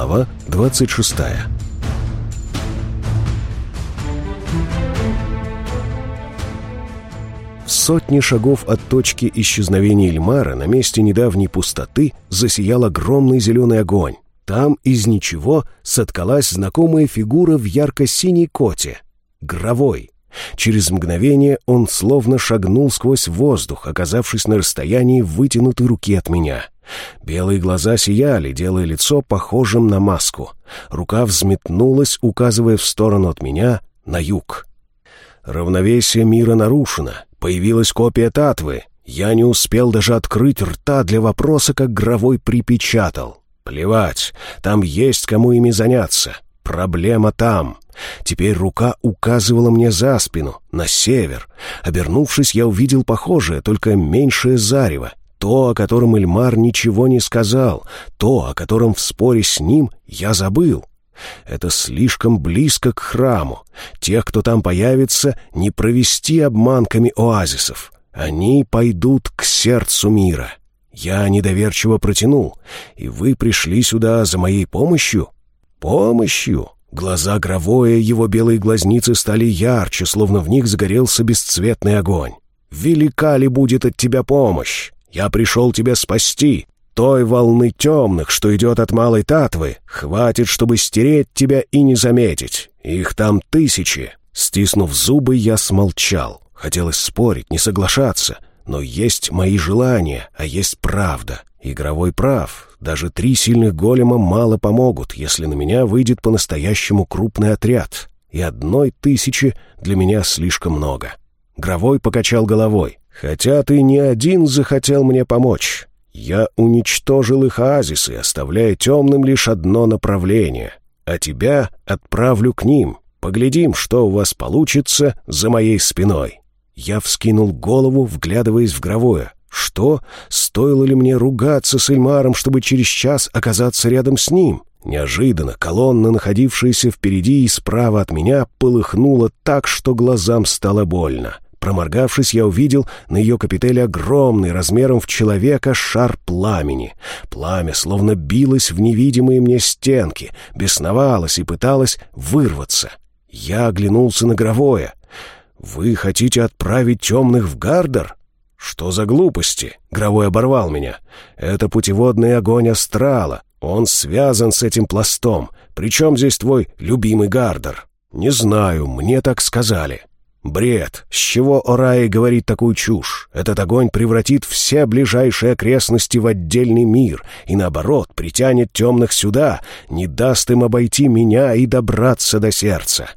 Глава 26 В сотне шагов от точки исчезновения Эльмара на месте недавней пустоты засиял огромный зеленый огонь. Там из ничего соткалась знакомая фигура в ярко-синей коте. Гровой. Через мгновение он словно шагнул сквозь воздух, оказавшись на расстоянии вытянутой руки от меня. Белые глаза сияли, делая лицо похожим на маску. Рука взметнулась, указывая в сторону от меня, на юг. Равновесие мира нарушено. Появилась копия Татвы. Я не успел даже открыть рта для вопроса, как Гровой припечатал. Плевать, там есть кому ими заняться. Проблема там. Теперь рука указывала мне за спину, на север. Обернувшись, я увидел похожее, только меньшее зарево. То, о котором Эльмар ничего не сказал, то, о котором в споре с ним я забыл. Это слишком близко к храму. Тех, кто там появится, не провести обманками оазисов. Они пойдут к сердцу мира. Я недоверчиво протянул. И вы пришли сюда за моей помощью? Помощью? Глаза Гровое, его белые глазницы стали ярче, словно в них загорелся бесцветный огонь. «Велика ли будет от тебя помощь? Я пришел тебя спасти. Той волны темных, что идет от Малой Татвы, хватит, чтобы стереть тебя и не заметить. Их там тысячи». Стиснув зубы, я смолчал. Хотелось спорить, не соглашаться. Но есть мои желания, а есть правда. Игровой прав. Даже три сильных голема мало помогут, если на меня выйдет по-настоящему крупный отряд. И одной тысячи для меня слишком много. Гровой покачал головой. «Хотя ты не один захотел мне помочь. Я уничтожил их оазисы, оставляя темным лишь одно направление. А тебя отправлю к ним. Поглядим, что у вас получится за моей спиной». Я вскинул голову, вглядываясь в Гровое. Что? Стоило ли мне ругаться с Эльмаром, чтобы через час оказаться рядом с ним? Неожиданно колонна, находившаяся впереди и справа от меня, полыхнула так, что глазам стало больно. Проморгавшись, я увидел на ее капителе огромный, размером в человека, шар пламени. Пламя словно билось в невидимые мне стенки, бесновалось и пыталось вырваться. Я оглянулся на Гровое. «Вы хотите отправить темных в Гардер?» «Что за глупости?» — Гровой оборвал меня. «Это путеводный огонь астрала. Он связан с этим пластом. Причем здесь твой любимый Гардер?» «Не знаю, мне так сказали». «Бред! С чего Ораи говорит такую чушь? Этот огонь превратит все ближайшие окрестности в отдельный мир и, наоборот, притянет темных сюда, не даст им обойти меня и добраться до сердца».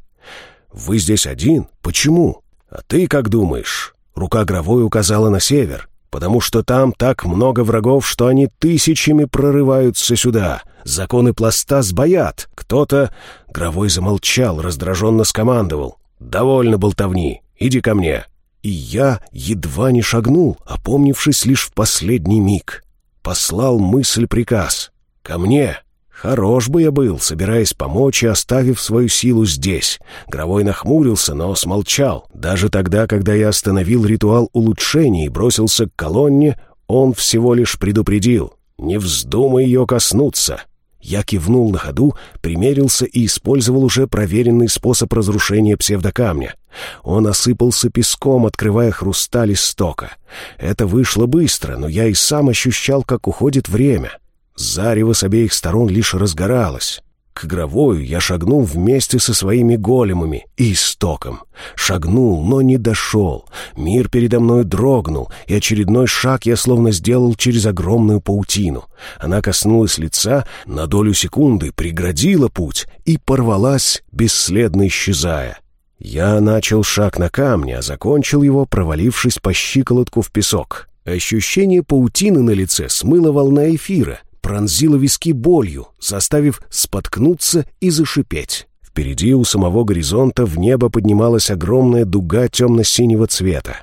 «Вы здесь один? Почему? А ты как думаешь?» Рука Гровой указала на север, потому что там так много врагов, что они тысячами прорываются сюда. Законы пласта сбоят. Кто-то... Гровой замолчал, раздраженно скомандовал. «Довольно болтовни. Иди ко мне». И я едва не шагнул, опомнившись лишь в последний миг. Послал мысль-приказ. «Ко мне!» Хорош бы я был, собираясь помочь и оставив свою силу здесь. Гровой нахмурился, но смолчал. Даже тогда, когда я остановил ритуал улучшений и бросился к колонне, он всего лишь предупредил. «Не вздумай ее коснуться!» Я кивнул на ходу, примерился и использовал уже проверенный способ разрушения псевдокамня. Он осыпался песком, открывая хрусталь истока. Это вышло быстро, но я и сам ощущал, как уходит время. Зарево с обеих сторон лишь разгоралось. К Гровою я шагнул вместе со своими големами и истоком. Шагнул, но не дошел. Мир передо мной дрогнул, и очередной шаг я словно сделал через огромную паутину. Она коснулась лица, на долю секунды преградила путь и порвалась, бесследно исчезая. Я начал шаг на камне, а закончил его, провалившись по щиколотку в песок. Ощущение паутины на лице смыло волна эфира — пронзила виски болью, заставив споткнуться и зашипеть. Впереди у самого горизонта в небо поднималась огромная дуга темно-синего цвета.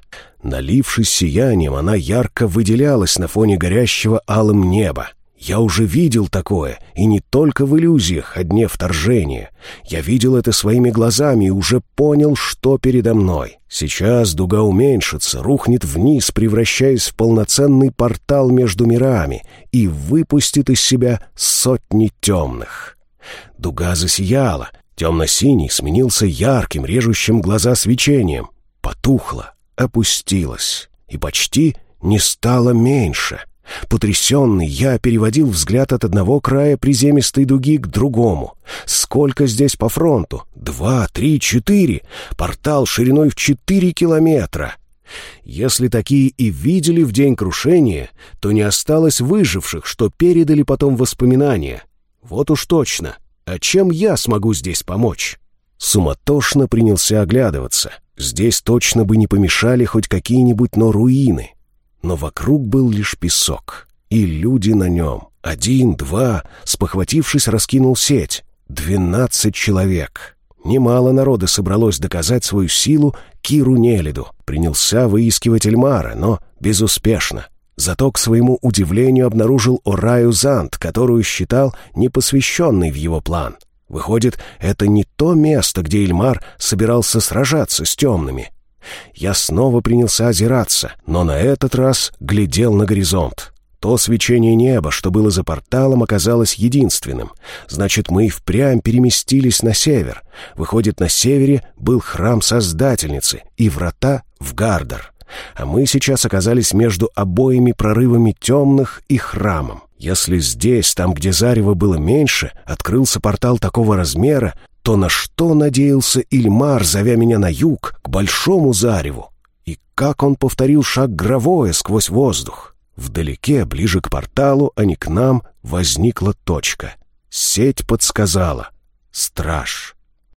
Налившись сиянием, она ярко выделялась на фоне горящего алым неба. Я уже видел такое, и не только в иллюзиях о дне вторжения. Я видел это своими глазами и уже понял, что передо мной. Сейчас дуга уменьшится, рухнет вниз, превращаясь в полноценный портал между мирами и выпустит из себя сотни темных. Дуга засияла, темно-синий сменился ярким, режущим глаза свечением, потухла, опустилась и почти не стало меньше — Потрясенный, я переводил взгляд от одного края приземистой дуги к другому. Сколько здесь по фронту? Два, три, четыре. Портал шириной в четыре километра. Если такие и видели в день крушения, то не осталось выживших, что передали потом воспоминания. Вот уж точно. А чем я смогу здесь помочь? Суматошно принялся оглядываться. Здесь точно бы не помешали хоть какие-нибудь, но руины но вокруг был лишь песок, и люди на нем. Один, два, спохватившись, раскинул сеть. Двенадцать человек. Немало народа собралось доказать свою силу Киру Нелиду. Принялся выискивать Эльмара, но безуспешно. Зато, к своему удивлению, обнаружил Ораю Зант, которую считал непосвященной в его план. Выходит, это не то место, где Эльмар собирался сражаться с темными. Я снова принялся озираться, но на этот раз глядел на горизонт. То свечение неба, что было за порталом, оказалось единственным. Значит, мы и впрямь переместились на север. Выходит, на севере был храм Создательницы и врата в Гардер. А мы сейчас оказались между обоими прорывами темных и храмом. Если здесь, там, где зарево было меньше, открылся портал такого размера, то на что надеялся Ильмар, зовя меня на юг, к большому зареву? И как он повторил шаг гровое сквозь воздух? Вдалеке, ближе к порталу, а не к нам, возникла точка. Сеть подсказала. Страж.